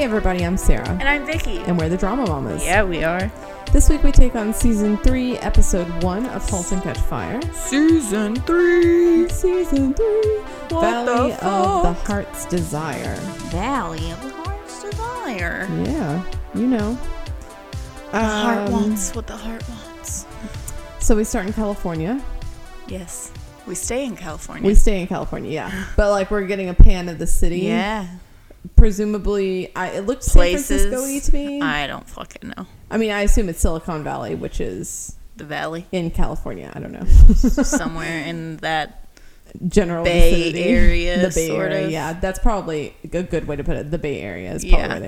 Hey everybody, I'm Sarah. And I'm Vicky. And we're the Drama Mamas. Yeah, we are. This week we take on season three, episode one of Halt and Catch Fire. Season three. Season three. What Valley the of the? Heart's Desire. Valley of the Heart's Desire. Yeah, you know. The heart Um, wants what the heart wants. So we start in California. Yes. We stay in California. We stay in California, yeah. But like we're getting a pan of the city. yeah. Presumably, I, it looked San Places. Francisco to me. I, don't fucking know. I mean, I assume it's Silicon Valley, which is The Valley. in California. I don't know. Somewhere in that. general Bay vicinity. Area, the Bay sort Area. of. Yeah, that's probably a good way to put it. The Bay Area is probably Yeah. where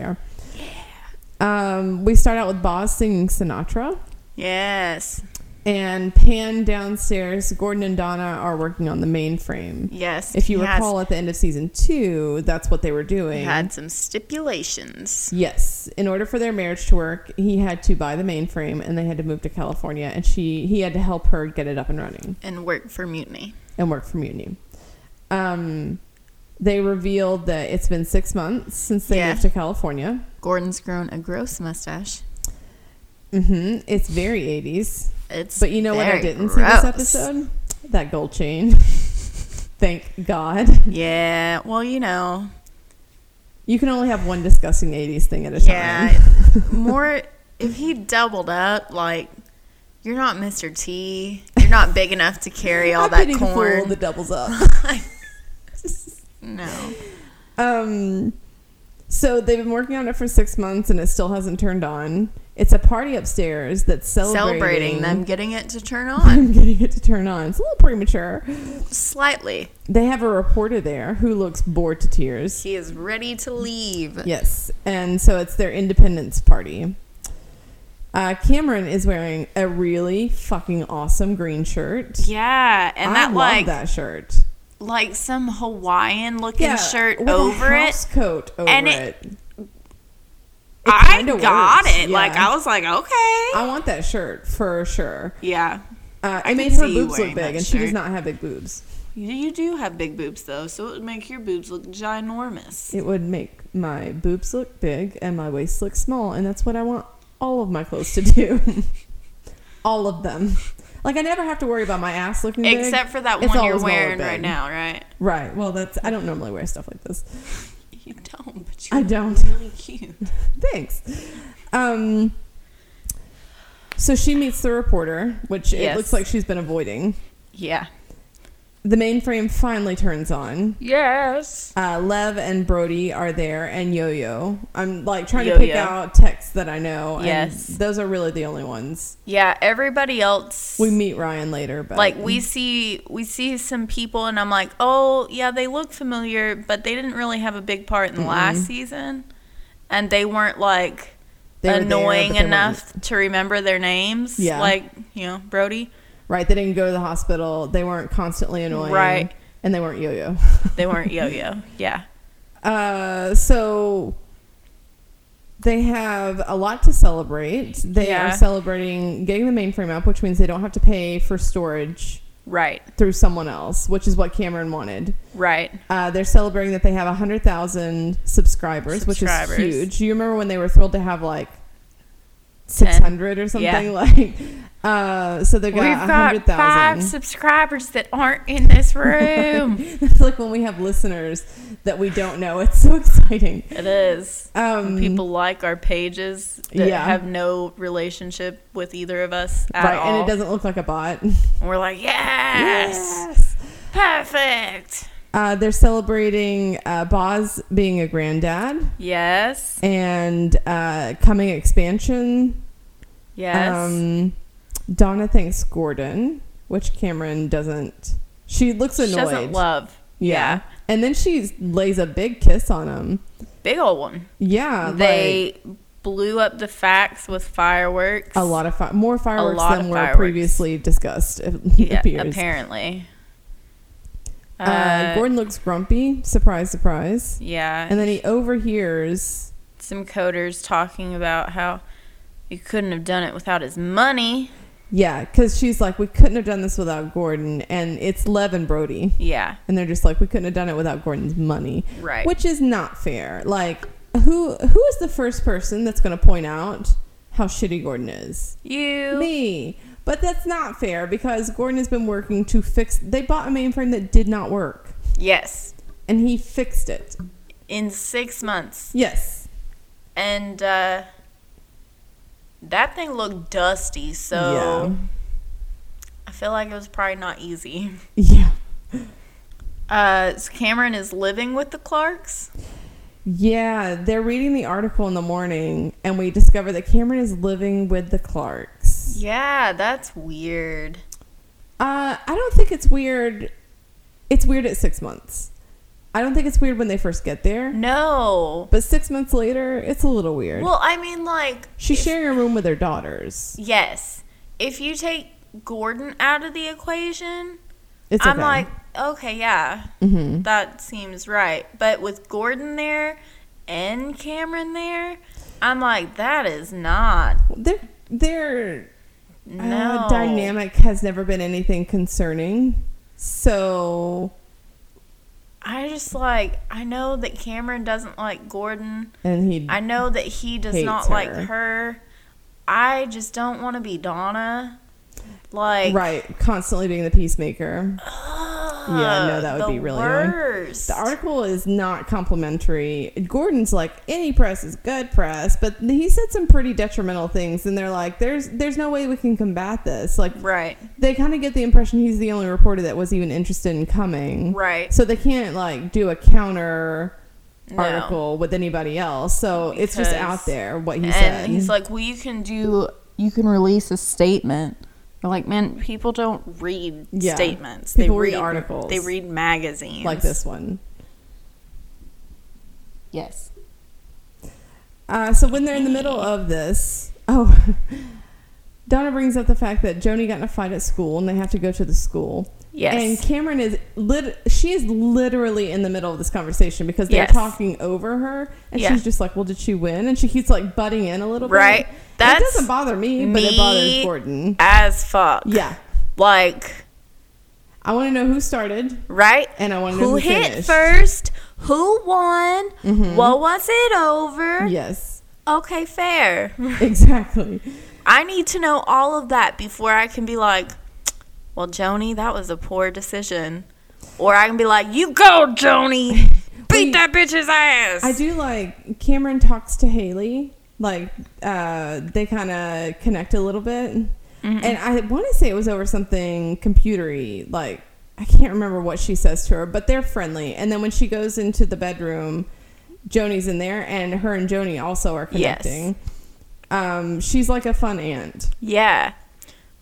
they are. Um, we start out with Boz singing Sinatra, Yes. And pan downstairs. Gordon and Donna are working on the mainframe. Yes. If you He has- recall, at the end of season two, that's what they were doing. had some stipulations. Yes, in order for their marriage to work, he had to buy the mainframe, and they had to move to California, and she he had to help her get it up and running. And work for Mutiny. and work for Mutiny. Um, they revealed that it's been six months since they Yeah. moved to California. Gordon's grown a gross mustache. hmm It's very 80s. It's But you know what I didn't see this episode? That gold chain. Thank God. Yeah. Well, you know. You can only have one disgusting 80s thing at a time. Yeah. more if he doubled up, like you're not Mr. T. You're not big enough to carry all that pity the fool that doubles up. no. um, so they've been working on it for six months and it still hasn't turned on. It's a party upstairs that's celebrating, Celebrating them getting it to turn on. I'm getting it to turn on. It's a little premature. Slightly. They have a reporter there who looks bored to tears. He is ready to leave. Yes, and so it's their independence party. Uh, Cameron is wearing a really fucking awesome green shirt. Yeah, and I that love like that shirt. like some Hawaiian looking shirt over it. coat over And it- It I got works, it. Like. I was like, okay. I want that shirt for sure. yeah. Uh, I made her boobs look big, and she does not have big boobs. You, you do have big boobs though, so it would make your boobs look ginormous. It would make my boobs look big and my waist look small, and that's what I want all of my clothes to do. all of them. Like I never have to worry about my ass looking big. Except for that It's one you're always gonna look wearing right now, right? Right. Well, that's I don't normally wear stuff like this. You don't, but you I don't. really cute. Thanks. Um. So she meets the reporter, which it Yes. looks like she's been avoiding. Yeah. The mainframe finally turns on. Yes. Uh, Lev and Brody are there, and Yo Yo. I'm like trying to pick out texts that I know. and Yes. those are really the only ones. Yeah, everybody else We meet Ryan later, but like we see we see some people and I'm like, "Oh, yeah, they look familiar, but they didn't really have a big part in the last season." And they weren't like They were there, annoying but they enough to remember their names. Yeah. Like, you know, Brody. Right, they didn't go to the hospital. They weren't constantly annoying, Right. And they weren't Yo Yo. They weren't yo-yo. Yeah. Uh, so they have a lot to celebrate. They Yeah. are celebrating getting the mainframe up, which means they don't have to pay for storage Right. through someone else, which is what Cameron wanted. Right. Uh, they're celebrating that they have 100,000 subscribers, which is huge. You remember when they were thrilled to have like Ten. 600 or something? Yeah. Like, uh, so they've got We've got 100,000. five subscribers that aren't in this room. it's like when we have listeners that we don't know. It's so exciting. it is. Um, People like our pages that Yeah. have no relationship with either of us at right, all. and it doesn't look like a bot. And we're like, yes, Yes. perfect. Uh, they're celebrating uh, Boz being a granddad Yes, and uh, coming expansion. yes. Um, Donna thanks Gordon, which Cameron doesn't. She looks annoyed. she doesn't love. yeah. And then she lays a big kiss on him. Big old one. Yeah. they blew up the facts with fireworks. a lot of fi- more fireworks than were fireworks. previously discussed. It Yeah, appears. apparently. Uh, Uh, Gordon looks grumpy. Surprise, surprise. yeah. And then he overhears some coders talking about how he couldn't have done it without his money. Yeah, because she's like, we couldn't have done this without Gordon, and it's Lev and Brody, Yeah. and they're just like, we couldn't have done it without Gordon's money, Right. which is not fair. Like, who who is the first person that's going to point out how shitty Gordon is? You. Me. But that's not fair because Gordon has been working to fix. They bought a mainframe that did not work, Yes. and he fixed it. In six months. Yes. And uh, that thing looked dusty, so I feel like it was probably not easy. Yeah. Uh, so Cameron is living with the Clarks. Yeah, they're reading the article in the morning, and we discover that Cameron is living with the Clarks. Yeah, that's weird. Uh, I don't think it's weird. It's weird at six months. I don't think it's weird when they first get there, No. but six months later, it's a little weird. Well, I mean, like, She's sharing a room with her daughters. yes. If you take Gordon out of the equation, It's okay. I'm like, okay, yeah, hmm that seems right. But with Gordon there and Cameron there, I'm like, that is not. their their No. uh, dynamic has never been anything concerning. So, I just like, I know that Cameron doesn't like Gordon. and he I know that he does not like her. her. I just don't want to be Donna. Like, right constantly being the peacemaker. Yeah, no, that would be really annoying. The article is not complimentary. Gordon's like any press is good press, but he said some pretty detrimental things, and they're like, "There's there's no way we can combat this." Like Right, they kind of get the impression he's the only reporter that was even interested in coming, right. so they can't like do a counter No. article with anybody else. So it's just out there what he and said. he's like, well, you can do, you can release a statement. We're like, man, people don't read Yeah. statements. People they read articles. They read magazines. like this one. Yes. Uh, so when they're in the middle of this, oh, Donna brings up the fact that Joanie got in a fight at school and they have to go to the school. Yes. And Cameron is lit. She is literally in the middle of this conversation because they're Yes. talking over her, and Yeah. she's just like, "Well, did she win?" And she keeps like butting in a little Right. bit. Right. that doesn't bother me, but it bothers Gordon. As fuck. Yeah, Like, I want to know who started, right? and I want to know Who who, hit finished. first? Who won? Mhm. What was it over? Yes, Okay, fair. exactly. I need to know all of that before I can be like, well, Joanie, that was a poor decision. Or I can be like, you go, Joanie. Beat Wait. that bitch's ass. I do like Cameron talks to Haley. Like uh, they kind of connect a little bit, Mm-hmm. and I want to say it was over something computery. Like I can't remember what she says to her, but they're friendly. And then when she goes into the bedroom, Joanie's in there, and her and Joanie also are Yes. connecting. Um, she's like a fun aunt, Yeah.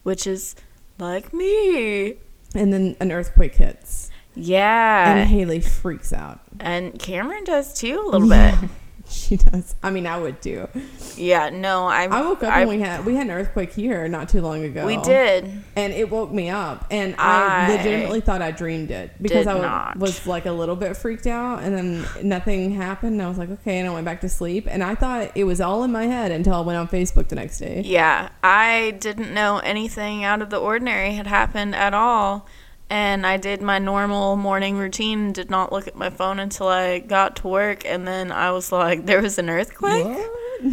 Which is like me. and then an earthquake hits, Yeah. and Haley freaks out. And Cameron does too, a little bit. She does. I mean, I would too. Yeah, no, I, I woke up I, and we had we had an earthquake here not too long ago. we did. and it woke me up and i, I legitimately thought i dreamed it because i not. was like a little bit freaked out and then nothing happened and i was like okay and i went back to sleep and i thought it was all in my head until i went on facebook the next day Yeah, I didn't know anything out of the ordinary had happened at all. And I did my normal morning routine, did not look at my phone until I got to work. And then I was like, there was an earthquake? What?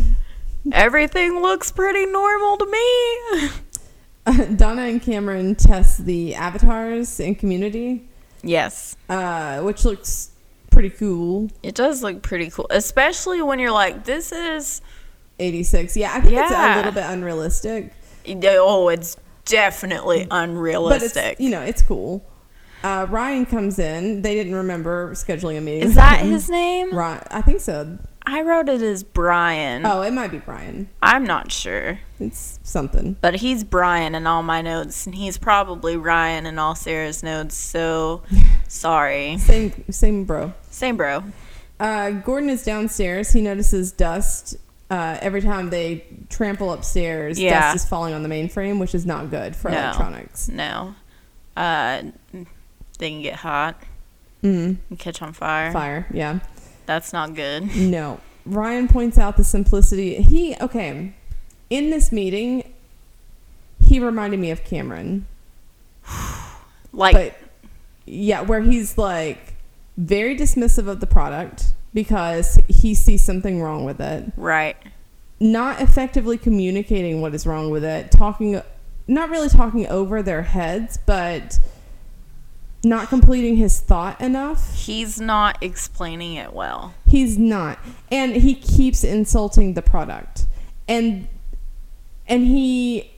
Everything looks pretty normal to me. donna and cameron test the avatars in community yes, uh, which looks pretty cool it does look pretty cool. Especially when you're like, this is. 86 yeah i think it's a little bit unrealistic Oh, it's definitely but unrealistic. you know it's cool uh, ryan comes in they didn't remember scheduling a meeting is that his name? Ryan, i think so I wrote it as Brian. oh it might be brian I'm not sure. It's something. But he's Brian in all my notes, and he's probably Ryan in all Sarah's notes. So sorry. Same, same bro. Same bro. Uh, Gordon is downstairs. He notices dust. Uh, every time they trample upstairs, Yeah. dust is falling on the mainframe, which is not good for No. electronics. No. Uh, they can get hot Mm, and catch on fire. fire, yeah. That's not good. No. Ryan points out the simplicity. He, okay, in this meeting, he reminded me of Cameron. Like, but, yeah, where he's like very dismissive of the product. Because he sees something wrong with it. Right. Not effectively communicating what is wrong with it, talking not really talking over their heads, but not completing his thought enough. He's not explaining it well. He's not. And he keeps insulting the product. And and he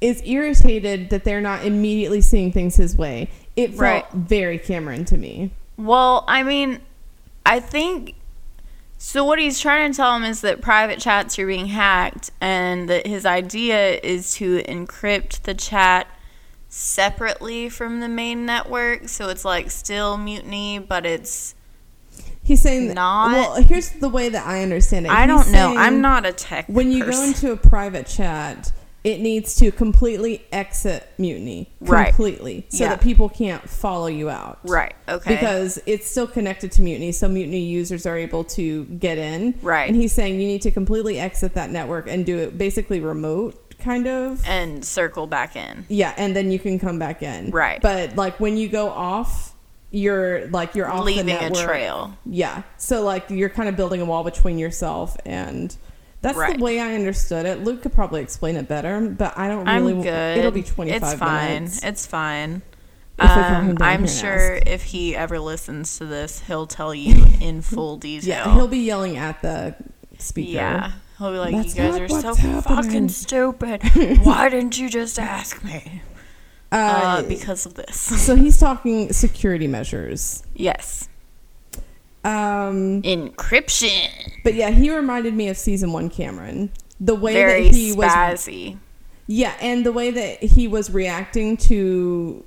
is irritated that they're not immediately seeing things his way. It felt Right. very Cameron to me. Well, I mean, I think so. What he's trying to tell him is that private chats are being hacked, and that his idea is to encrypt the chat separately from the main network, so it's like still mutiny, but it's He's saying that, Not- well, here's the way that I understand it. I He's don't know. I'm not a tech. When you go into a private chat, it needs to completely exit mutiny. Right. Completely. So Yeah. that people can't follow you out. right, okay, Because it's still connected to Mutiny, so Mutiny users are able to get in. Right. And he's saying you need to completely exit that network and do it basically remote, kind of. and circle back in. Yeah, and then you can come back in. Right. But like when you go off, you're like you're off Leaving the a trail. Yeah. So like you're kind of building a wall between yourself and. That's Right. the way I understood it. Luke could probably explain it better, but I don't really. I'm good. It'll be 25 It's fine. minutes. It's fine. If we call him Um, I'm sure if he ever listens to this, he'll tell you in full detail. Yeah, he'll be yelling at the speaker. Yeah. He'll be like, That's you guys are so happening." fucking stupid. Why didn't you just ask me? Uh, Uh, because of this. so he's talking security measures. Yes. Um, Encryption. but yeah, he reminded me of season one Cameron. The way Very that he was, spazzy. yeah, and the way that he was reacting to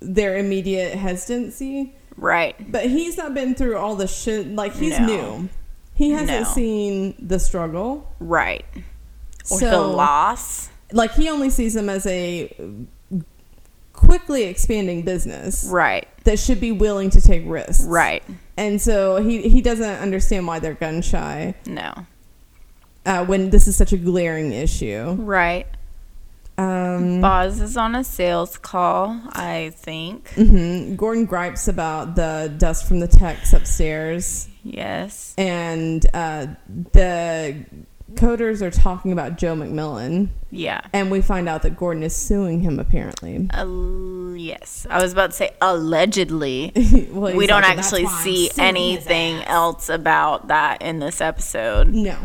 their immediate hesitancy. Right. But he's not been through all the shit. Like he's No. new. He hasn't No. seen the struggle. Right. Or the loss. Like he only sees them as a quickly expanding business Right. that should be willing to take risks. Right. And so he he doesn't understand why they're gun shy No. uh, when this is such a glaring issue. Right. Um, Boz is on a sales call, I think. mhm. Gordon gripes about the dust from the techs upstairs, Yes. and uh, the coders are talking about Joe MacMillan, Yeah. and we find out that Gordon is suing him apparently. Uh, yes. I was about to say allegedly. Well, we don't like, actually see anything else about that in this episode. No,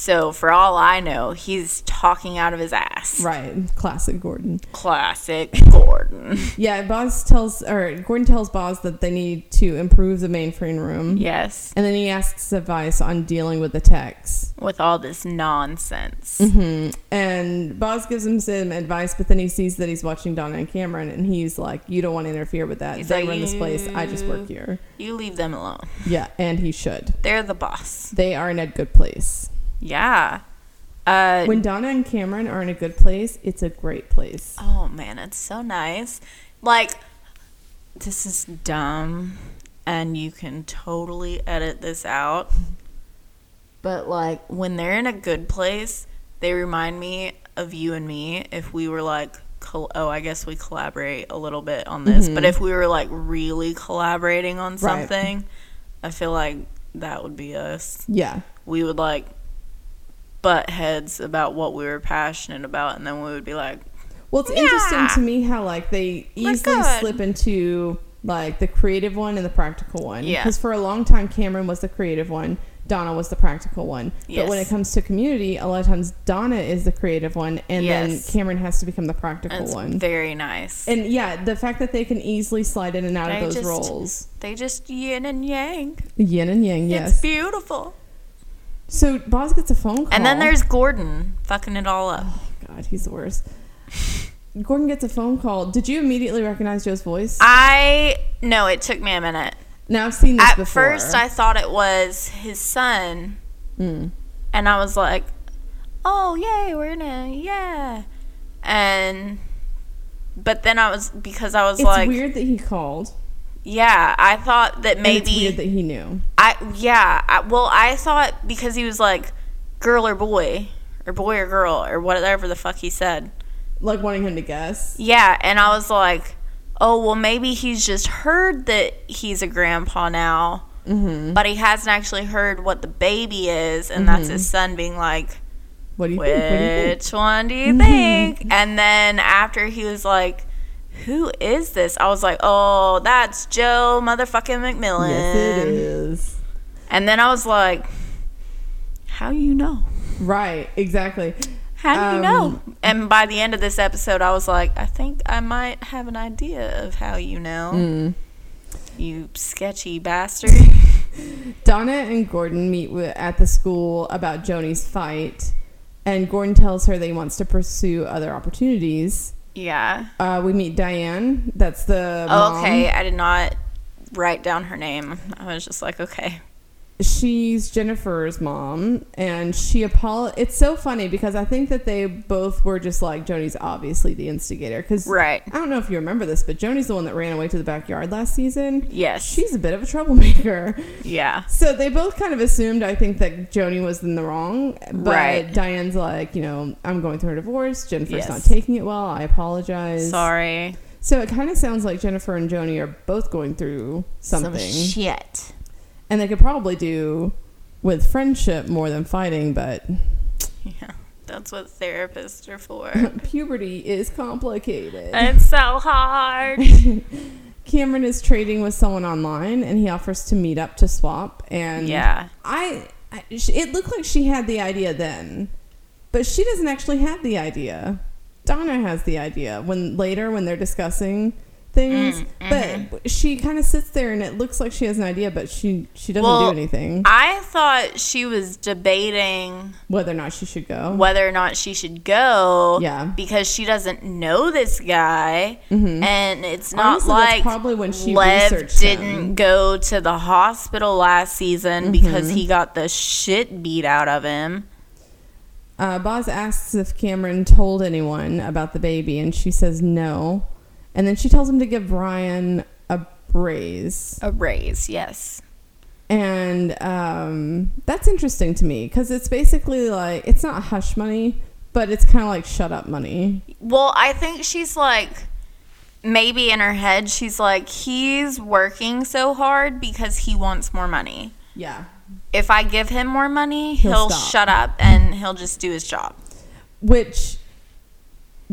So for all I know, he's talking out of his ass. right? Classic Gordon. Classic Gordon. Yeah, Boz tells or Gordon tells Boz that they need to improve the mainframe room. yes. And then he asks advice on dealing with the techs. With all this nonsense. hmm And Boz gives him some advice, but then he sees that he's watching Donna and Cameron, and he's like, "You don't want to interfere with that. He's they like, run this place. I just work here." You leave them alone. Yeah, and he should. They're the boss. They are in a good place. Yeah. Uh, When Donna and Cameron are in a good place, it's a great place. oh man, it's so nice. Like, this is dumb, and you can totally edit this out. But like, when they're in a good place, they remind me of you and me. If we were like, col- oh, I guess we collaborate a little bit on this. But if we were like really collaborating on Mm-hmm. Right. something, I feel like that would be us. Yeah, we would like butt heads about what we were passionate about and then we would be like Well, it's interesting to me how like they easily slip into like the creative one and the practical one. Yeah. Because for a long time, Cameron was the creative one, Donna was the practical one. But when it comes to community, a lot of times Donna is the creative one, and Yes. then Cameron has to become the practical it's one. very nice and yeah, the fact that they can easily slide in and out They of those just- roles, they just yin and yang yin and yang. it's Yes. beautiful So Boz gets a phone call, and then there's gordon fucking it all up God, he's the worst. Gordon gets a phone call. Did you immediately recognize Joe's voice? i no it took me a minute now I've seen this before. at before. first i thought it was his son Mm. and i was like oh yay we're gonna yeah and but then i was because i was It's like It's weird that he called. Yeah, I thought that maybe weird that he knew. I yeah, I, well I thought because he was like girl or boy or boy or girl or whatever the fuck he said. Like wanting him to guess. Yeah, and I was like, "Oh, well maybe he's just heard that he's a grandpa now Mm-hmm. but he hasn't actually heard what the baby is, and that's Mm-hmm. his son being like, What do you think? What do you think? which one do you think? And then after he was like, who is this? I was like, oh, that's Joe motherfucking MacMillan. Yes, it is. And then I was like, how you know? Right, exactly. How do you Um, know? And by the end of this episode, I was like, I think I might have an idea of how you know. Mm. You sketchy bastard. Donna and Gordon meet at the school about Joanie's fight, and Gordon tells her that he wants to pursue other opportunities. Yeah. Uh, we meet Diane. That's the. Oh, okay. I did not write down her name. I was just like, okay. She's Jennifer's mom, and she apol. It's so funny because I think that they both were just like Joanie's obviously the instigator. Because Right. I don't know if you remember this, but Joanie's the one that ran away to the backyard last season. Yes. She's a bit of a troublemaker. yeah. So they both kind of assumed, I think, that Joanie was in the wrong. But Right. Diane's like, you know, I'm going through a divorce. Jennifer's Yes. not taking it well. I apologize. Sorry. So it kind of sounds like Jennifer and Joanie are both going through something. Some shit. And they could probably do with friendship more than fighting, but Yeah. That's what therapists are for. puberty is complicated. it's so hard. Cameron is trading with someone online and he offers to meet up to swap. And Yeah. I, I it looked like she had the idea then, but she doesn't actually have the idea. Donna has the idea when later when they're discussing things, Mm, but she kind of sits there and it looks like she has an idea, but she she doesn't Well, do anything. I thought she was debating Whether or not she should go. whether or not she should go. Yeah. Because she doesn't know this guy. And it's not Honestly, like probably when she Lev didn't him. go to the hospital last season because he got the shit beat out of him. Uh, Boz asks if Cameron told anyone about the baby, and she says no. And then she tells him to give Brian a raise. A raise, yes. And um, that's interesting to me because it's basically like, it's not hush money, but it's kind of like shut up money. Well, I think she's like, maybe in her head, she's like, he's working so hard because he wants more money. Yeah. If I give him more money, He'll he'll, shut up and he'll just do his job. Which,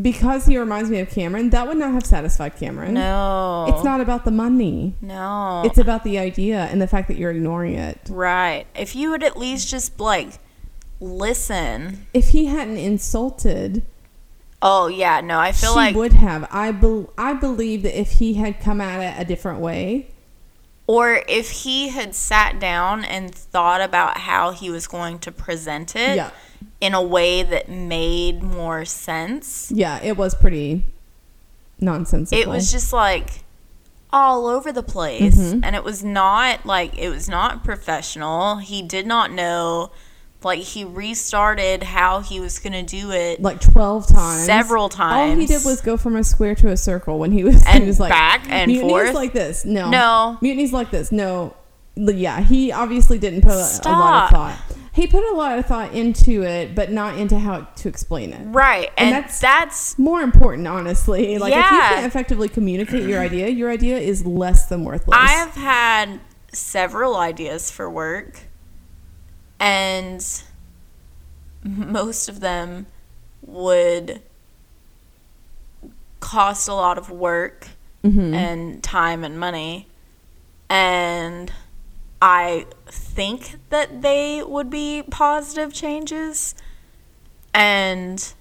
because he reminds me of Cameron, that would not have satisfied Cameron. No. It's not about the money. No. It's about the idea and the fact that you're ignoring it. right. If you would at least just like listen. If he hadn't insulted Oh yeah, no, I feel she like would have. I bel I believe that if he had come at it a different way, or if he had sat down and thought about how he was going to present it Yeah. in a way that made more sense. yeah, it was pretty nonsensical. It was just like all over the place Mhm. and it was not like it was not professional. He did not know like he restarted how he was going to do it like twelve times, several times. All he did was go from a square to a circle when he was And he was like back and mutiny's forth. like this. No, No. mutiny's like this. No, yeah, he obviously didn't put a, a lot of thought. He put a lot of thought into it, but not into how to explain it. right. And And, that's- that's More important, honestly. Like if you can't effectively communicate your idea, your idea is less than worthless. I've had several ideas for work, and most of them would cost a lot of work Mhm. and time and money. And I think that they would be positive changes. And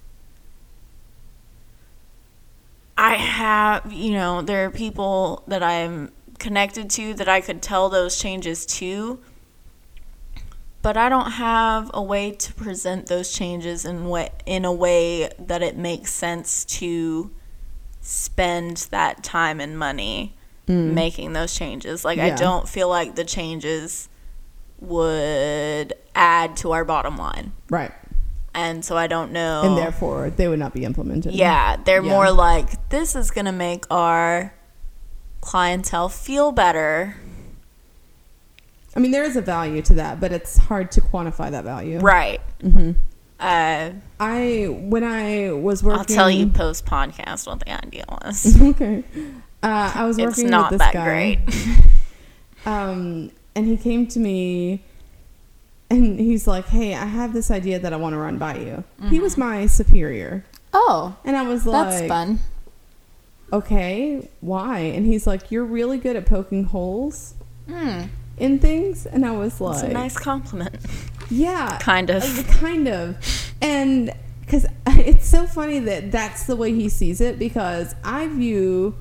I have, you know, there are people that I'm connected to that I could tell those changes to. But I don't have a way to present those changes in way, in a way that it makes sense to spend that time and money mm. making those changes. Like I don't feel like the changes would add to our bottom line. right, And so I don't know. and therefore they would not be implemented. Yeah, they're Yeah. more like this is going to make our clientele feel better. I mean there is a value to that, but it's hard to quantify that value. Right. Mm -hmm. Uh, I when I was working, I'll tell you post podcast what the idea was. okay. Uh, I was working It's not with this that guy. great. Um, and he came to me and he's like, "Hey, I have this idea that I want to run by you." He was my superior, Oh, and I was like, that's fun. "Okay, why?" And he's like, "You're really good at poking holes Hmm. In things," and I was like, It's a nice compliment. "Yeah, Kind of. Uh, kind of," and because it's so funny that that's the way he sees it because I view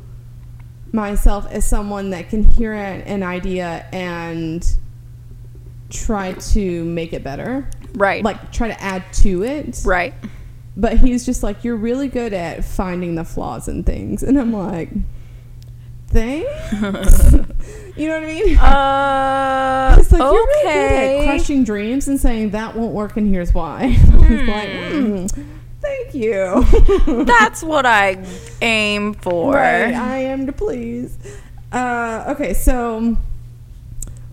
myself as someone that can hear an, an idea and try to make it better Right. like try to add to it right. but he's just like you're really good at finding the flaws in things and i'm like thanks you know what i mean Uh, it's like you're really good at crushing dreams and saying that won't work and here's why It's like mm, thank you That's what I aim for. Right, I am to please. Uh, okay, so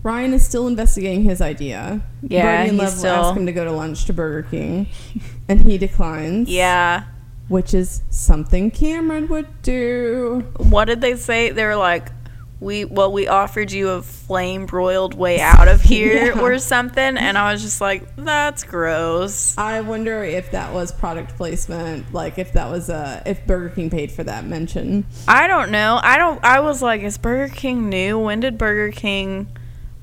Ryan is still investigating his idea. Yeah, Birdie and Lev still- ask him to go to lunch to Burger King, and he declines. Yeah. Which is something Cameron would do. What did they say? They were like, we well, we offered you a flame broiled way out of here Yeah. or something, and I was just like, that's gross. I wonder if that was product placement, like if that was uh, if Burger King paid for that mention. I don't know. I don't. I was like, is Burger King new? When did Burger King?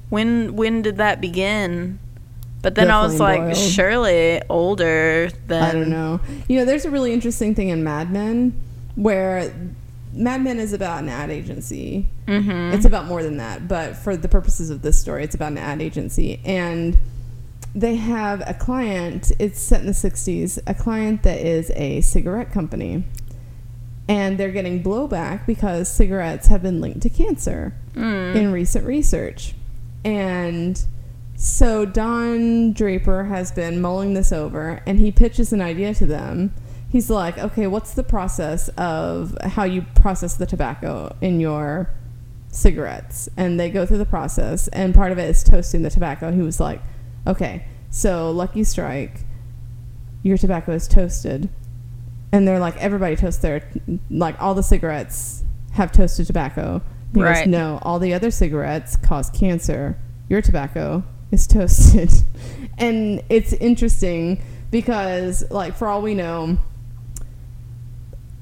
When when did that begin? But then The I was like, broiled. surely older than I don't know. You know, there's a really interesting thing in Mad Men where Mad Men is about an ad agency. Mm-hmm. It's about more than that, but for the purposes of this story, it's about an ad agency. And they have a client, it's set in the 60s, a client that is a cigarette company. And they're getting blowback because cigarettes have been linked to cancer Mm. in recent research. And so Don Draper has been mulling this over and he pitches an idea to them. He's like, okay, what's the process of how you process the tobacco in your cigarettes? And they go through the process, and part of it is toasting the tobacco. He was like, okay, so Lucky Strike, your tobacco is toasted. And they're like, everybody toasts their, like, all the cigarettes have toasted tobacco. He goes, Right. no, all the other cigarettes cause cancer. Your tobacco is toasted. and it's interesting because, like, for all we know,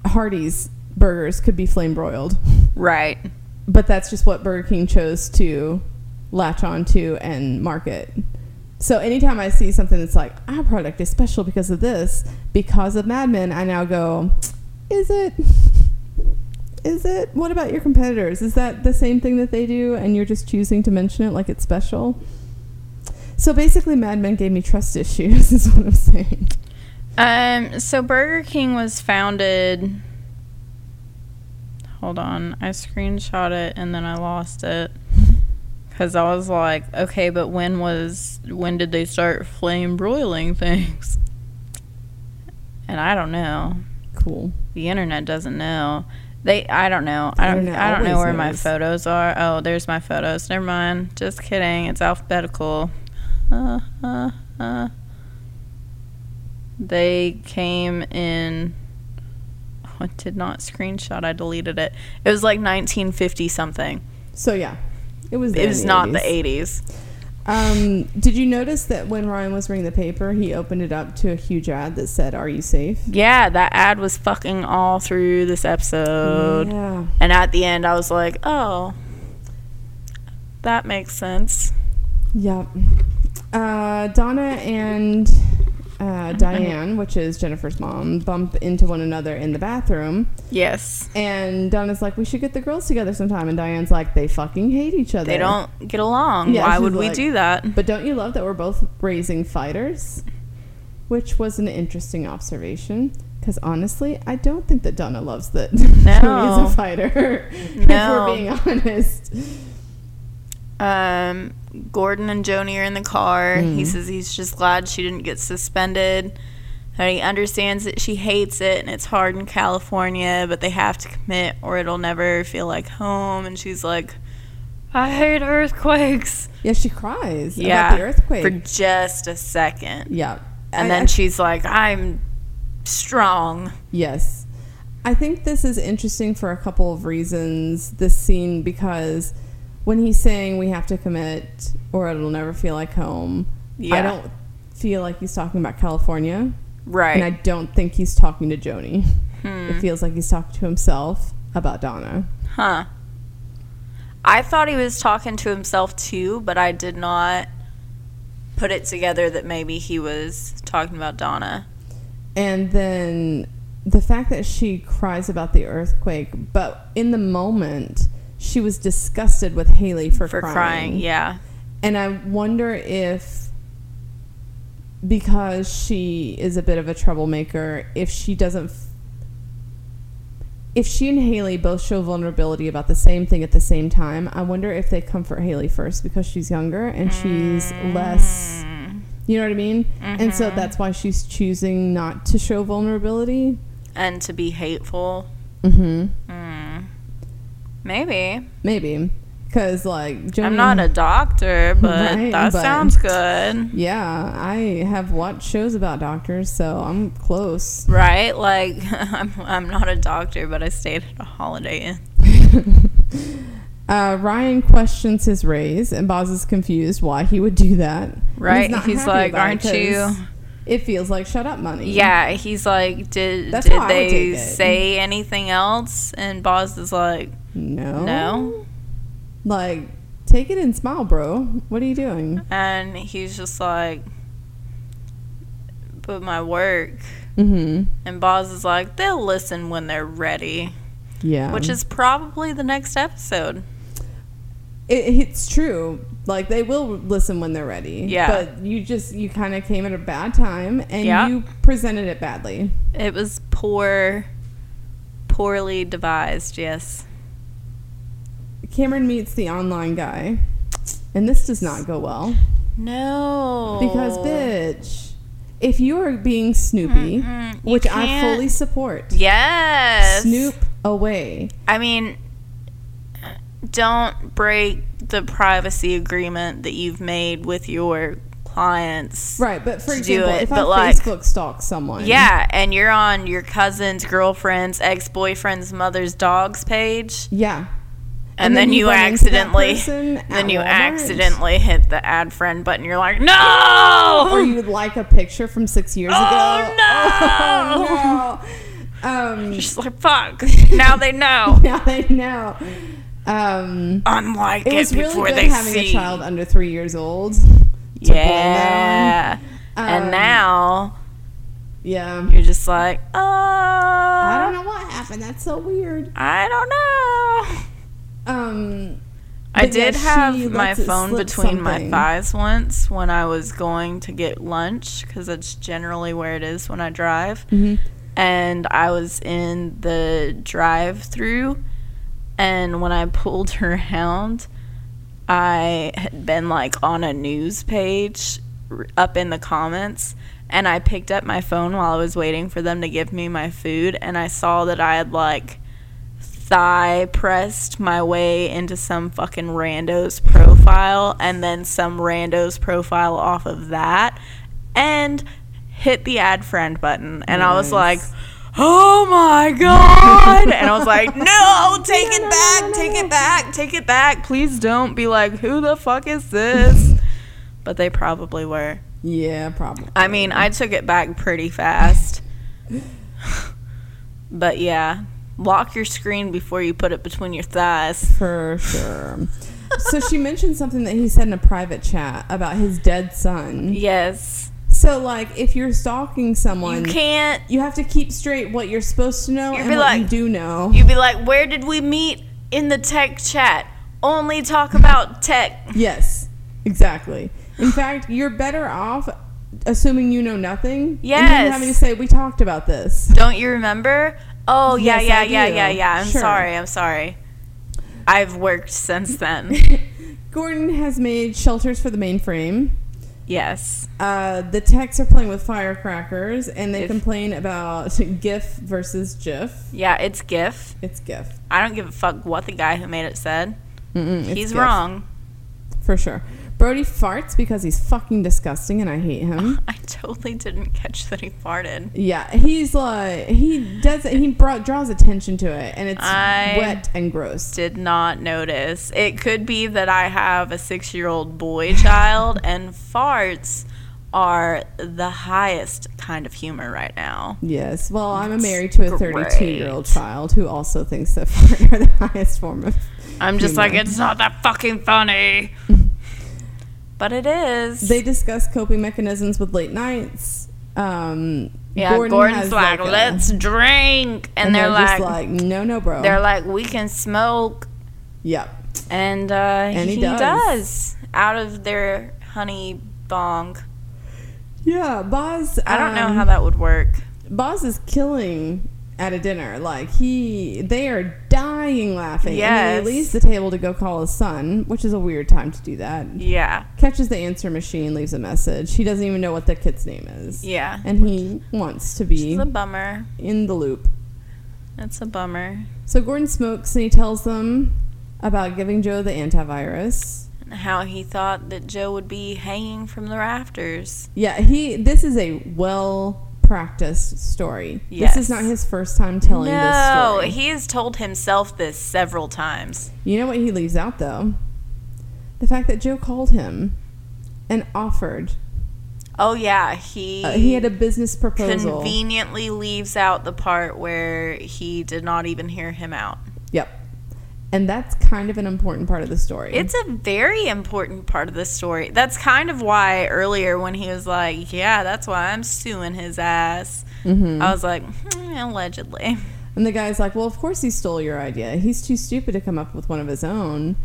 Hardee's burgers could be flame broiled. right. But that's just what Burger King chose to latch on to and market. So anytime I see something that's like, our product is special because of this, because of Mad Men, I now go, is it? Is it? What about your competitors? Is that the same thing that they do and you're just choosing to mention it like it's special? So basically, Mad Men gave me trust issues, is what I'm saying. Um. So Burger King was founded. Hold on, I screenshot it and then I lost it because I was like, okay, but when was when did they start flame broiling things? And I don't know. Cool. The internet doesn't know. They, I don't know. I don't. I don't know where my photos are. Oh, there's my photos. Never mind. Just kidding. It's alphabetical. Uh, uh, uh. They came in. Oh, I did not screenshot. I deleted it. It was like 1950 something. So yeah, it was. It was the not 80s. the 80s. Um, did you notice that when Ryan was reading the paper, he opened it up to a huge ad that said, "Are you safe?" Yeah, that ad was fucking all through this episode. Yeah. And at the end, I was like, oh, that makes sense. Yep. Uh, Donna and uh, Diane, which is Jennifer's mom, bump into one another in the bathroom, Yes. and Donna's like, "We should get the girls together sometime," and Diane's like, "They fucking hate each other." They don't get along. Yeah, Why would we do that? But don't you love that we're both raising fighters? Which was an interesting observation. Because honestly, I don't think that Donna loves that No. A fighter. No. if we're being honest. Um, Gordon and Joanie are in the car. Mm. He says he's just glad she didn't get suspended. That he understands that she hates it and it's hard in California, but they have to commit or it'll never feel like home. And she's like, I hate earthquakes. Yeah, she cries Yeah, about the earthquake. For just a second. yeah. And I- then I- she's like, I'm strong. Yes. I think this is interesting for a couple of reasons, this scene, because when he's saying we have to commit or it'll never feel like home, I don't feel like he's talking about California. Right. And I don't think he's talking to Joanie. Hmm. It feels like he's talking to himself about Donna. Huh. I thought he was talking to himself too, but I did not put it together that maybe he was talking about Donna. And then the fact that she cries about the earthquake, but in the moment she was disgusted with Haley for, For crying. crying, yeah. And I wonder if because she is a bit of a troublemaker, if she doesn't if she and Haley both show vulnerability about the same thing at the same time, I wonder if they comfort Haley first because she's younger and she's less Mm, you know what I mean? And Mm-hmm. so that's why she's choosing not to show vulnerability. and to be hateful. Mm-hmm. Mm. Maybe. Maybe. Because, like, Joanie, I'm not a doctor, but Right, that but- sounds good. Yeah, I have watched shows about doctors, so I'm close. Right? Like I'm I'm not a doctor, but I stayed at a holiday inn. Uh, Ryan questions his raise, and Boz is confused why he would do that. Right? He's happy like, it "Aren't you?" It feels like shut up money. Yeah, he's like, did That's did they say anything else? And Boz is like, No. no. Like, take it and smile, bro. What are you doing? And he's just like, but my work. Mm-hmm. And Boz is like, they'll listen when they're ready, Yeah. which is probably the next episode. It, it's true. Like they will listen when they're ready. Yeah. But you just you kind of came at a bad time and Yeah. you presented it badly. It was poor, poorly devised. Yes. Cameron meets the online guy, and this does not go well No. because bitch, if you are being Snoopy, Mm-mm. Which I can't- fully support, Yes. Snoop away. I mean, don't break the privacy agreement that you've made with your clients. Right, but for example, it, if I like- Facebook stalk someone, Yeah, and you're on your cousin's girlfriend's ex-boyfriend's mother's dog's page, yeah, and, then, you, run into that accidentally, then you Walmart, accidentally hit the add friend button. You're like, no or no. you like a picture from six years Oh, ago. no! Oh, no. Um, Just like fuck. now they know. now they know. Um, Unlike it it, was really before good they having see. a child under three years old. yeah. Um, and now Yeah. you're just like, oh, I don't know what happened. That's so weird. I don't know. Um, I But yeah, did have my phone between my thighs once when I was going to get lunch because that's generally where it is when I drive. mhm. And I was in the drive through, and when I pulled her around, I had been like on a news page r- up in the comments. And I picked up my phone while I was waiting for them to give me my food, and I saw that I had like thigh pressed my way into some fucking rando's profile and then some rando's profile off of that and hit the add friend button. And I was like oh my god. And I was like no take it back take it back take it back. Please don't be like who the fuck is this? But they probably were. Yeah, probably. I mean I took it back pretty fast. But yeah lock your screen before you put it between your thighs for sure. so she mentioned something that he said in a private chat about his dead son. Yes. So, like, if you're stalking someone, You can't. you have to keep straight what you're supposed to know and what like- you do know. You'd be like, where did we meet? In the tech chat. Only talk about tech. yes, exactly. In fact, you're better off assuming you know nothing. And Yes. then having to say, we talked about this. Don't you remember? Oh, yeah, Yes, yeah, yeah, yeah, yeah. I'm Sure. sorry. I'm sorry. I've worked since then. Gordon has made shelters for the mainframe. yes. Uh, the techs are playing with firecrackers, and they If- complain about GIF versus GIF. Yeah, it's GIF. It's GIF. I don't give a fuck what the guy who made it said. Mm-mm, He's GIF. wrong. for sure. Brody farts because he's fucking disgusting and I hate him. I totally didn't catch that he farted. Yeah, he's like he does it. He brought, draws attention to it, and it's I- wet and gross. Did not notice. It could be that I have a six year old boy child, and farts are the highest kind of humor right now. Yes. Well, I'm married to a 32 year old child who also thinks that farts are the highest form of. I'm just like, it's not that fucking funny. But it is. They discuss coping mechanisms with late nights. Um, yeah, Gordon's has, like, a- let's drink. And, and they're, just like, like, no, no, bro. they're like, we can smoke. yep. And, uh, And he he, does. does. Out of their honey bong. Yeah, Boz. I don't know um, how that would work. Boz is killing at a dinner. Like he, they are dying laughing. And Yes. he leaves the table to go call his son, which is a weird time to do that. Yeah. Catches the answer machine, leaves a message. He doesn't even know what the kid's name is. Yeah. And he wants to be It's a bummer. in the loop. That's a bummer. So Gordon smokes and he tells them about giving Joe the antivirus. And how he thought that Joe would be hanging from the rafters. Yeah, he. This is a well practiced story. This is not his first time telling this No, story. he has told himself this several times. You know what he leaves out though? The fact that Joe called him and offered. Oh yeah, he Uh, he had a business proposal. conveniently leaves out the part where he did not even hear him out. Yep. And that's kind of an important part of the story. It's a very important part of the story. That's kind of why earlier when he was like, "Yeah, that's why I'm suing his ass," Mhm. I was like, "Hmm, "Allegedly." And the guy's like, "Well, of course he stole your idea. He's too stupid to come up with one of his own."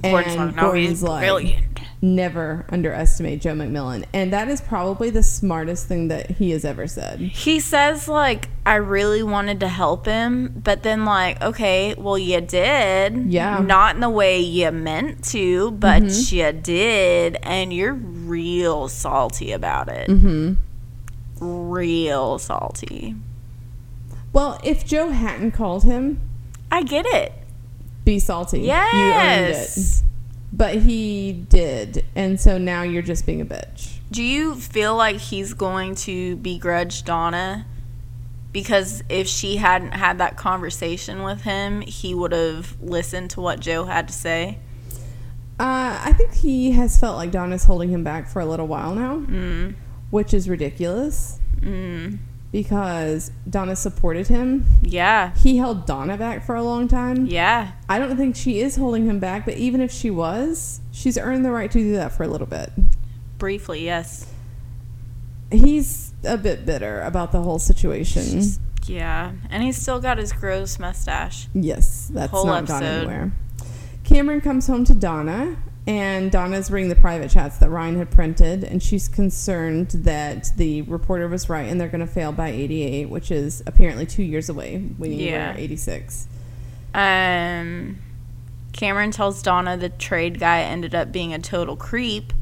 Gordon's and like, "No, Gordon's he's like, brilliant." Never underestimate Joe MacMillan, and that is probably the smartest thing that he has ever said. He says like, "I really wanted to help him, but then like, okay, well you did. Yeah. Not in the way you meant to, but you did, and you're real salty about it. Mm-hmm. Real salty. Well, if Joe hadn't called him, I get it. be salty. You earned it. But he did, and so now you're just being a bitch. Do you feel like he's going to begrudge Donna? Because if she hadn't had that conversation with him, he would have listened to what Joe had to say. Uh, I think he has felt like Donna's holding him back for a little while now, Mm. which is ridiculous Mm. Because Donna supported him. Yeah. He held Donna back for a long time. Yeah. I don't think she is holding him back, but even if she was, she's earned the right to do that for a little bit. Briefly, yes. He's a bit bitter about the whole situation. Yeah. And he's still got his gross mustache. Yes, that's Whole not gone episode. anywhere. Cameron comes home to Donna, and Donna's reading the private chats that Ryan had printed, and she's concerned that the reporter was right and they're going to fail by 88, which is apparently two years away when you Yeah. were 86. Um, Cameron tells Donna the trade guy ended up being a total creep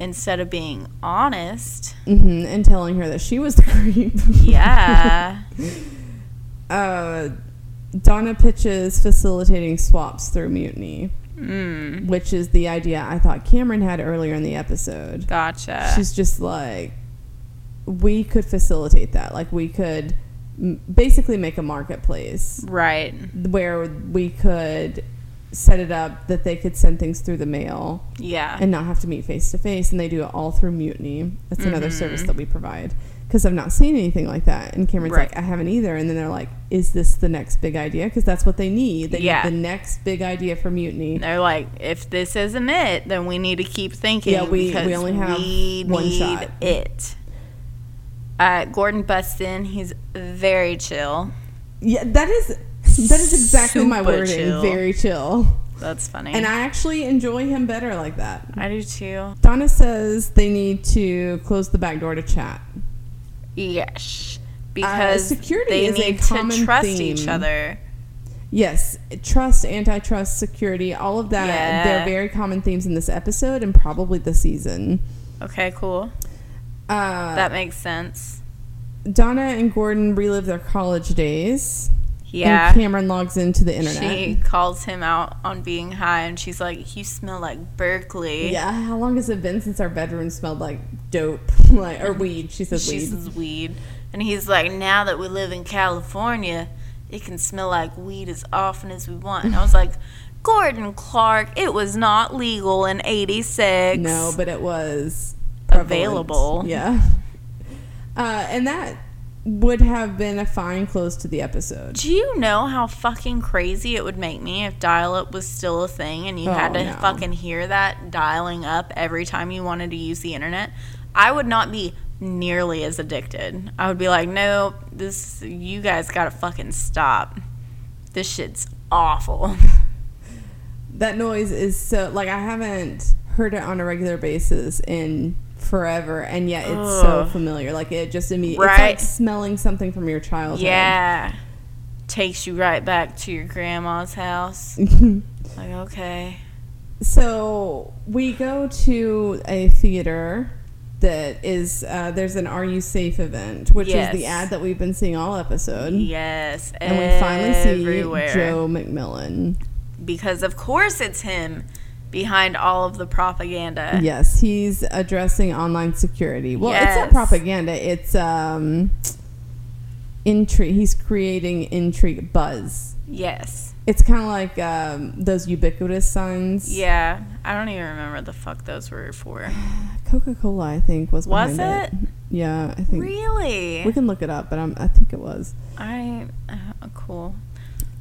instead of being honest. hmm and telling her that she was the creep. Yeah. uh, Donna pitches facilitating swaps through mutiny, mm, which is the idea I thought Cameron had earlier in the episode. gotcha. She's just like, we could facilitate that. Like, we could basically make a marketplace right. where we could set it up that they could send things through the mail Yeah. and not have to meet face to face. And they do it all through Mutiny. That's another Mm-hmm. service that we provide. Because I've not seen anything like that. And Cameron's Right. like, I haven't either. And then they're like, is this the next big idea? Because that's what they need. They Yeah. need the next big idea for Mutiny. They're like, if this isn't it, then we need to keep thinking. Yeah, we- we only have we one need shot. it. Uh, Gordon busts in. He's very chill. Yeah, that is that is exactly my Super wording. chill. Very chill. That's funny. And I actually enjoy him better like that. I do too. Donna says they need to close the back door to chat. Yes. Because Uh, security they is a need common to trust each other. Yes, trust, antitrust, security, all of that. Yeah. They're very common themes in this episode and probably the season. Okay, cool. Uh, That makes sense. Donna and Gordon relive their college days. Yeah. And Cameron logs into the internet. She calls him out on being high, and she's like, "You smell like Berkeley." yeah. How long has it been since our bedroom smelled like dope, like or weed? She says she weed. says weed, and he's like, "Now that we live in California, it can smell like weed as often as we want." And I was like, "Gordon Clark, it was not legal in '86." No, but it was prevalent. Available. Yeah. Uh, and that would have been a fine close to the episode. Do you know how fucking crazy it would make me if dial up was still a thing and you had Oh, to no. fucking hear that dialing up every time you wanted to use the internet? I would not be nearly as addicted. I would be like, no, this, you guys gotta fucking stop. This shit's awful. That noise is so like I haven't heard it on a regular basis in forever, and yet it's so familiar. Like it just immediately, Right. it's like smelling something from your childhood. Yeah. Takes you right back to your grandma's house. like, okay. So we go to a theater that is uh, there's an Are You Safe event, which is the ad that we've been seeing all episode. Yes. And we finally see everywhere. Joe MacMillan. because of course it's him behind all of the propaganda. Yes, he's addressing online security. Well, it's not propaganda. It's um, intrigue. He's creating intrigue buzz. Yes. It's kind of like um, those ubiquitous signs. Yeah. I don't even remember the fuck those were for. Coca Cola, I think, was Was behind it? Yeah, I think Really? we can look it up, but I'm, I think it was. I uh, cool.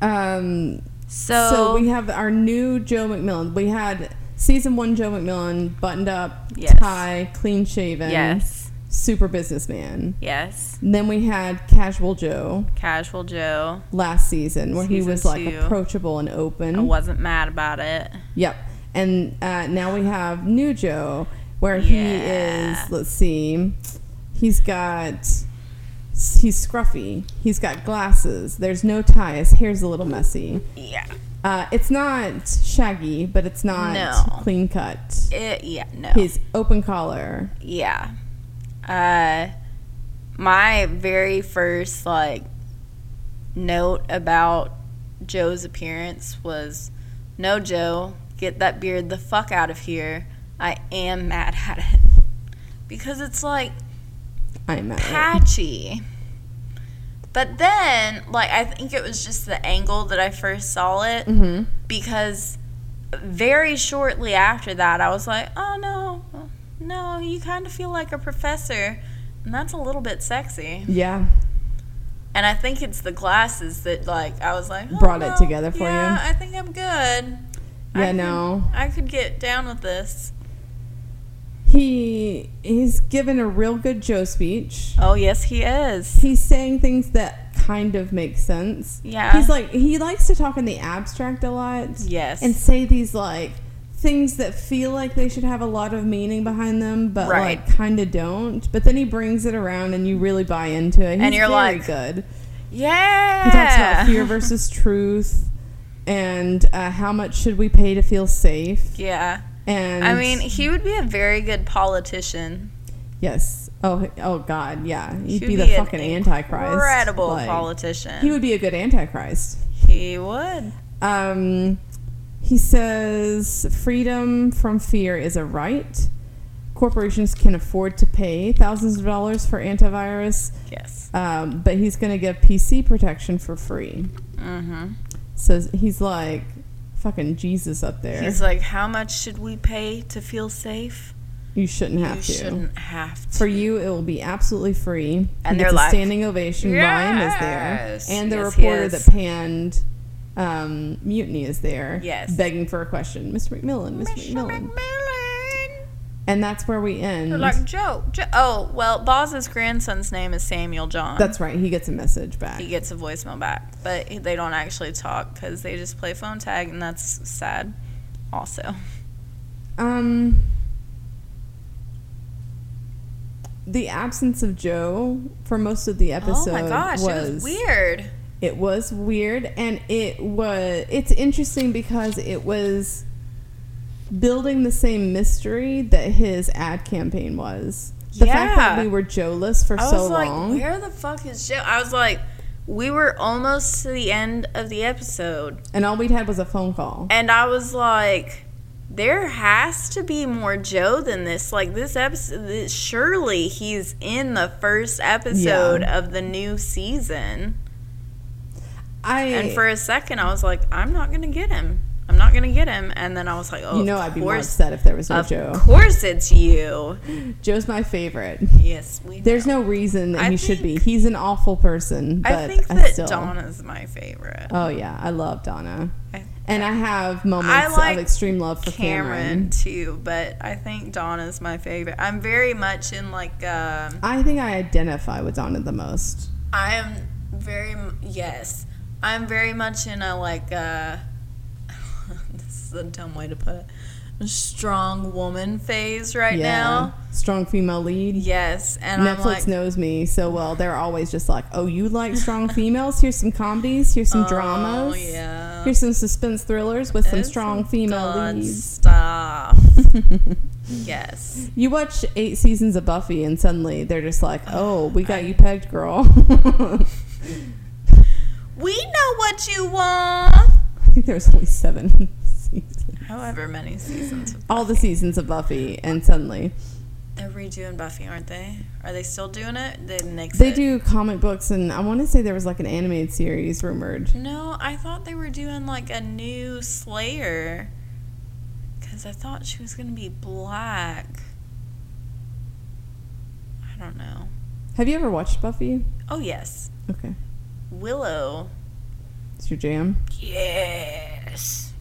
Um, So, so we have our new Joe MacMillan. We had season one Joe MacMillan, buttoned up, Yes. tie, clean shaven, yes. super businessman. Yes. And then we had Casual Joe Casual Joe. last season, where he Season was like approachable and open. I wasn't mad about it. Yep. And uh, now we have New Joe, where he is. Let's see, he's got. He's scruffy. He's got glasses. There's no tie. His hair's a little messy. Yeah. Uh, it's not shaggy, but it's not No. clean cut. It, yeah, no. He's open collar. Yeah. Uh my very first like note about Joe's appearance was no Joe, get that beard the fuck out of here. I am mad at it. Because it's like I'm at it. patchy. But then, like, I think it was just the angle that I first saw it Mm-hmm. because very shortly after that, I was like, oh no, no, you kind of feel like a professor. And that's a little bit sexy. Yeah. And I think it's the glasses that, like, I was like, oh, Brought it together for yeah, you? I think I'm good. I Yeah, could- no. I could get down with this. He he's given a real good Joe speech. Oh, yes, he is. He's saying things that kind of make sense. Yeah. He's like he likes to talk in the abstract a lot. Yes. And say these like things that feel like they should have a lot of meaning behind them, but Right. like kind of don't. But then he brings it around, and you really buy into it. He's And you're like, good. yeah. He talks about fear versus truth, and uh, how much should we pay to feel safe. Yeah. And I mean, he would be a very good politician. yes. Oh, oh God, yeah. He'd He be the an fucking antichrist. Incredible Like, politician. He would be a good antichrist. He would. Um, he says freedom from fear is a right. Corporations can afford to pay thousands of dollars for antivirus, Yes. um, but he's going to give PC protection for free. Mm-hmm. So he's like fucking Jesus up there. He's like, how much should we pay to feel safe? you shouldn't have you to. shouldn't have to. For you, it will be absolutely free. And like, a standing ovation. Ryan is there, and the Yes, reporter that panned um, Mutiny is there. Yes. begging for a question, Mr. MacMillan, Mr. MacMillan, MacMillan. And that's where we end. They're like, Joe, Joe. Oh, well, Boz's grandson's name is Samuel John. That's right. He gets a message back. he gets a voicemail back, but they don't actually talk because they just play phone tag, and that's sad. Also, Um, the absence of Joe for most of the episode oh my gosh, was, it was weird. It was weird, and it was. It's interesting because it was building the same mystery that his ad campaign was. The fact that we were Joeless for I so was like, long. where the fuck is Joe? I was like, we were almost to the end of the episode, And all we'd had was a phone call. and I was like, there has to be more Joe than this. Like, this episode, this, surely he's in the first episode Yeah. of the new season. I And for a second, I was like, I'm not going to get him. I'm not going to get him. And then I was like, oh, you know of I'd be more upset if there was no of Joe. course it's you. Joe's my favorite. Yes, we There's know. no reason that I he should be. He's an awful person, but I think I that still. Donna's my favorite. Oh yeah, I love Donna, I- and I have moments I like of extreme love for Cameron, Cameron. too, but I think Donna's my favorite. I'm very much in like um I think I identify with Donna the most. I am very yes. I'm very much in a like uh this is a dumb way to put it. Strong woman phase right yeah, now. strong female lead. Yes, and I'm Netflix like knows me so well. They're always just like, "Oh, you like strong females? Here's some comedies. Here's some dramas. oh, dramas. yeah. Here's some suspense thrillers with some It's strong female leads." stuff. yes. You watch eight seasons of Buffy, and suddenly they're just like, "Oh, we got you pegged, girl." We know what you want. I think there was only seven seasons. However many seasons. Of All the seasons of Buffy, and suddenly They're redoing Buffy, aren't they? Are they still doing it? They nix they it. do comic books, and I want to say there was like an animated series rumored. No, I thought they were doing like a new Slayer. Because I thought she was going to be black. I don't know. Have you ever watched Buffy? Oh, yes. Okay, Willow. It's your jam. Yes.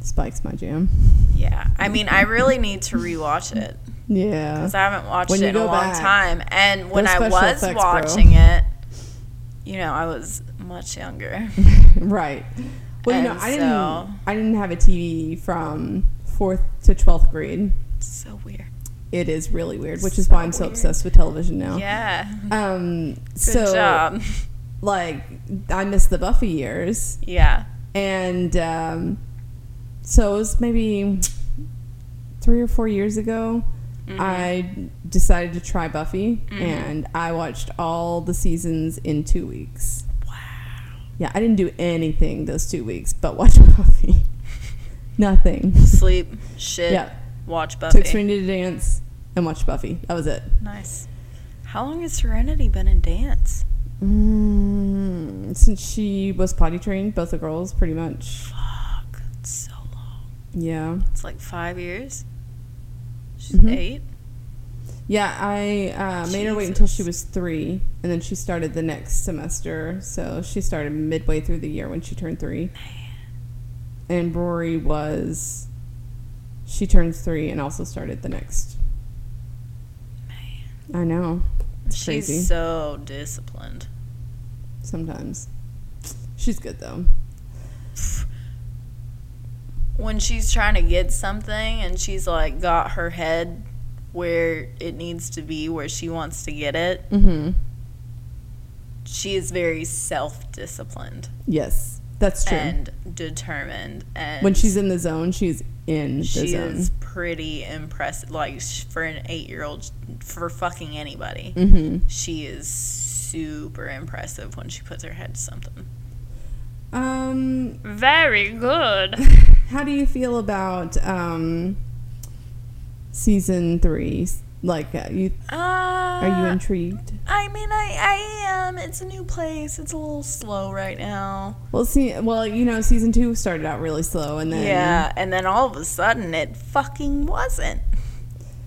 Spike's my jam. Yeah. I mean, I really need to rewatch it. Yeah. Because I haven't watched When it in a long back, time. And when I was effects, bro. watching it, you know, I was much younger. right. Well, you know, And I didn't. I didn't have a TV from fourth to twelfth grade. so weird. It is really weird, which is why I'm so weird. obsessed with television now. Yeah. Um. Good so, job. Like, I missed the Buffy years, Yeah. and um, so it was maybe three or four years ago. Mm-hmm. I decided to try Buffy, and I watched all the seasons in two weeks. Wow. Yeah, I didn't do anything those two weeks but watch Buffy. Nothing. Sleep, shit, Yeah. watch Buffy. Took Serenity to dance and watched Buffy. That was it. Nice. How long has Serenity been in dance? Mm, since she was potty trained, both the girls, pretty much. Fuck. It's so long. Yeah. It's like five years. She's Mhm. eight. Yeah, I uh, made her wait until she was three, and then she started the next semester. So she started midway through the year when she turned three. And Rory was, she turns three and also started the next. I know. It's She's crazy. so disciplined. Sometimes. She's good though. When she's trying to get something and she's like got her head where it needs to be, where she wants to get it, Mm-hmm. she is very self disciplined Yes, that's true. and determined. And when she's in the zone, she's in the she is pretty impressive. Like for an eight year old, for fucking anybody, Mm-hmm. she is super impressive when she puts her head to something. Um, Very good. how do you feel about um season three? Like, uh, you Uh, are you intrigued? I mean, I, I am. It's a new place. It's a little slow right now. Well, see, well, you know, season two started out really slow, and then yeah, and then all of a sudden, it fucking wasn't.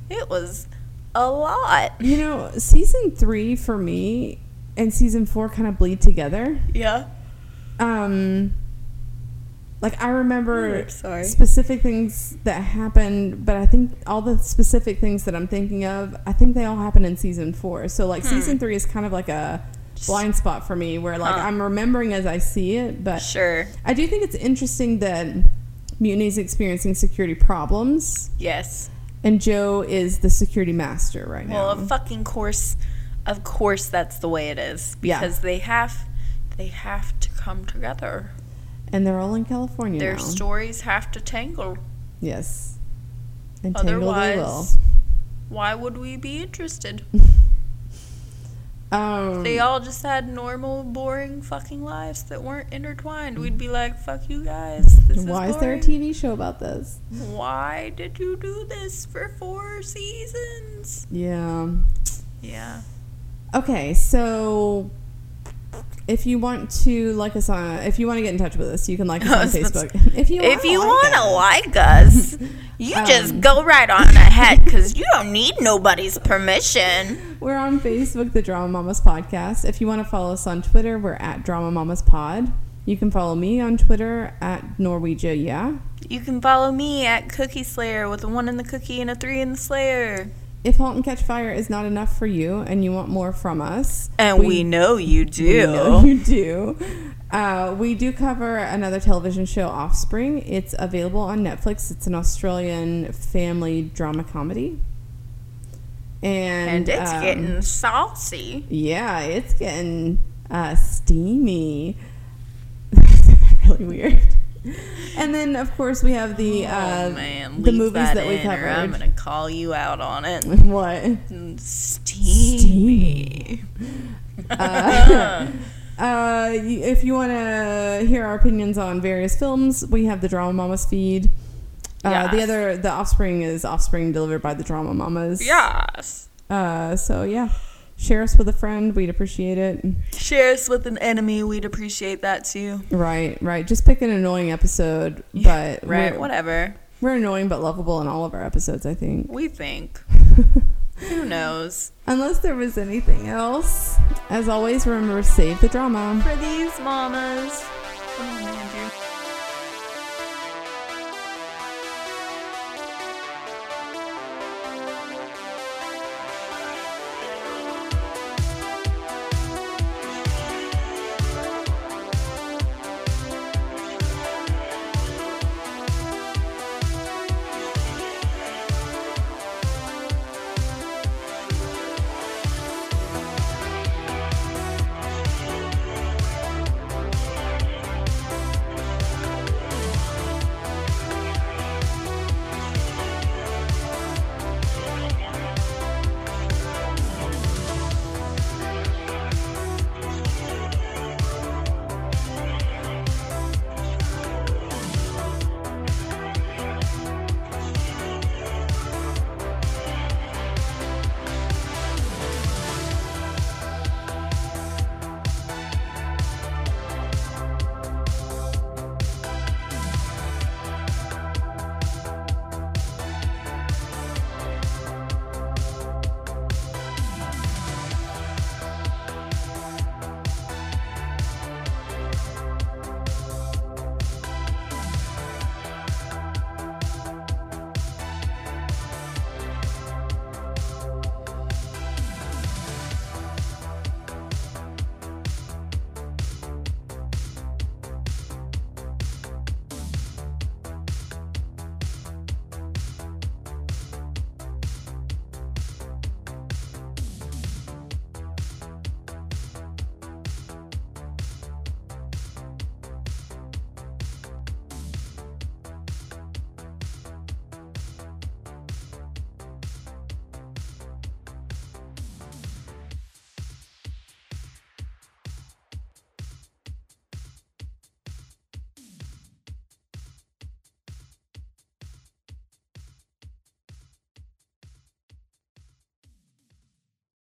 It was a lot. you know, season three for me and season four kind of bleed together. Yeah. Um, like I remember specific things that happened, but I think all the specific things that I'm thinking of, I think they all happened in season four. So like hmm. season three is kind of like a blind spot for me, where like Huh. I'm remembering as I see it, but Sure. I do think it's interesting that Mutiny's experiencing security problems, Yes. and Joe is the security master right now. Well, of fucking course, of course, that's the way it is Yeah. because they have, they have to come together. And they're all in California Their now. stories have to tangle. yes, and tangle they will. Otherwise, why would we be interested? Um, They all just had normal, boring fucking lives that weren't intertwined. We'd be like, "Fuck you guys." This why is is there a. TV show about this? Why did you do this for four seasons? Yeah. Yeah. Okay, so if you want to like us on, if you want to get in touch with us, you can like us on Facebook. If you if you want like us, you just Um, go right on ahead because you don't need nobody's permission. we're on Facebook, the Drama Mamas Podcast. If you want to follow us on Twitter, we're at Drama Mamas Pod. You can follow me on Twitter at Norwegia. Yeah. You can follow me at Cookie Slayer with a one in the cookie and a three in the Slayer. If Halt and Catch Fire is not enough for you and you want more from us, And we, know you we do. know you do. Uh, we do cover another television show, Offspring. It's available on Netflix. It's an Australian family drama comedy. And, and it's um, getting saucy. Yeah, it's getting uh, steamy. really weird. And then, of course, we have the uh, oh man, the leave movies that, that we or I'm gonna call you out on it. what? Steamy. Uh, uh, if you want to hear our opinions on various films, we have the Drama Mamas feed. Uh, The other, the Offspring is Offspring delivered by the Drama Mamas. yes. Uh, so yeah, share us with a friend. We'd appreciate it. Share us with an enemy. We'd appreciate that too. Right, right. Just pick an annoying episode, but Right. we're, Whatever. we're annoying but lovable in all of our episodes. I think, We think. Who knows? unless there was anything else. As always, remember save the drama. For these mamas.